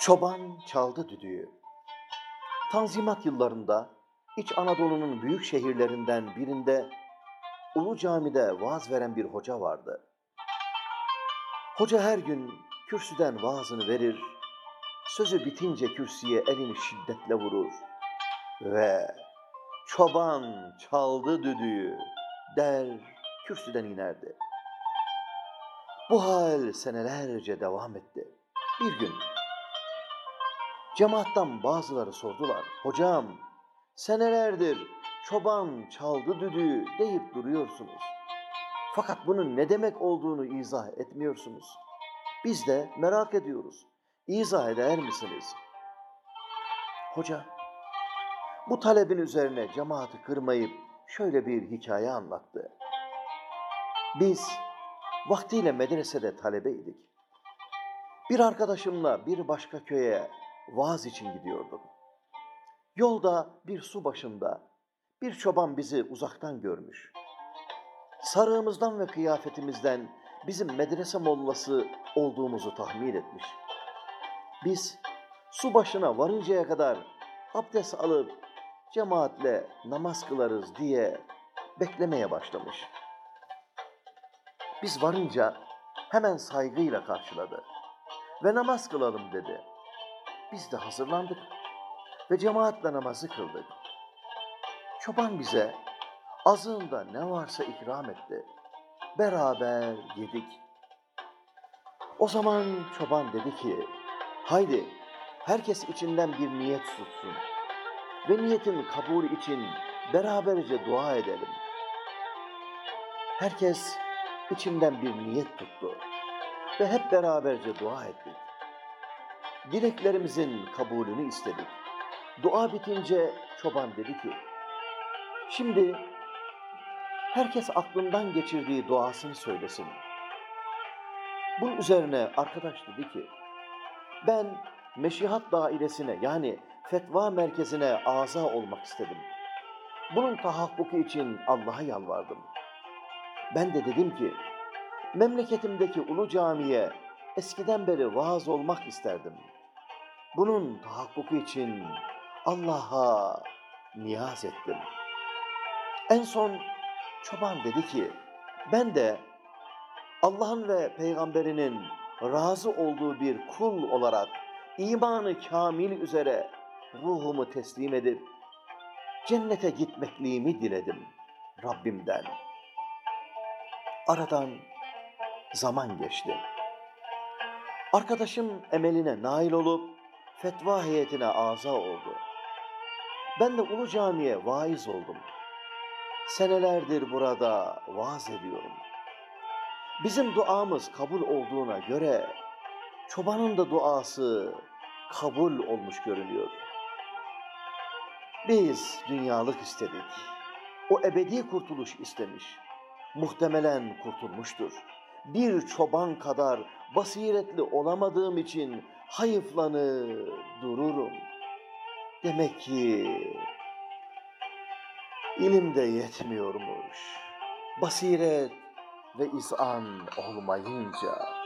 Çoban çaldı düdüğü. Tanzimat yıllarında İç Anadolu'nun büyük şehirlerinden birinde Ulu Cami'de vaaz veren bir hoca vardı. Hoca her gün kürsüden vaazını verir, sözü bitince kürsüye elini şiddetle vurur ve çoban çaldı düdüğü der kürsüden inerdi. Bu hal senelerce devam etti. Bir gün cemaattan bazıları sordular. Hocam senelerdir çoban çaldı düdüğü deyip duruyorsunuz. Fakat bunun ne demek olduğunu izah etmiyorsunuz. Biz de merak ediyoruz. İzah eder misiniz? Hoca bu talebin üzerine cemaati kırmayıp şöyle bir hikaye anlattı. Biz vaktiyle medresede talebeydik. Bir arkadaşımla bir başka köye vaaz için gidiyorduk. Yolda bir su başında bir çoban bizi uzaktan görmüş. Sarığımızdan ve kıyafetimizden bizim medrese mollası olduğumuzu tahmin etmiş. Biz su başına varıncaya kadar abdest alıp cemaatle namaz kılarız diye beklemeye başlamış. Biz varınca hemen saygıyla karşıladı ve namaz kılalım dedi. Biz de hazırlandık ve cemaatle namazı kıldık. Çoban bize azığında ne varsa ikram etti. Beraber yedik. O zaman çoban dedi ki, haydi herkes içinden bir niyet tutsun ve niyetin kabulü için beraberce dua edelim. Herkes içinden bir niyet tuttu ve hep beraberce dua ettik. Dileklerimizin kabulünü istedik. Dua bitince çoban dedi ki, şimdi herkes aklından geçirdiği duasını söylesin. Bunun üzerine arkadaş dedi ki, ben meşihat dairesine yani fetva merkezine aza olmak istedim. Bunun tahakkuku için Allah'a yalvardım. Ben de dedim ki, memleketimdeki ulu camiye eskiden beri vaaz olmak isterdim. Bunun tahakkuku için Allah'a niyaz ettim. En son çoban dedi ki, ben de Allah'ın ve peygamberinin razı olduğu bir kul olarak imanı kamil üzere ruhumu teslim edip cennete gitmekliğimi diledim Rabbimden. Aradan zaman geçti. Arkadaşım emeline nail olup fetva heyetine aza oldu. Ben de Ulu Cami'ye vaiz oldum. Senelerdir burada vaaz ediyorum. Bizim duamız kabul olduğuna göre çobanın da duası kabul olmuş görünüyor. Biz dünyalık istedik. O ebedi kurtuluş istemiş. Muhtemelen kurtulmuştur. Bir çoban kadar basiretli olamadığım için hayıflanır dururum. Demek ki ilim de yetmiyormuş. Basiret ve izan olmayınca.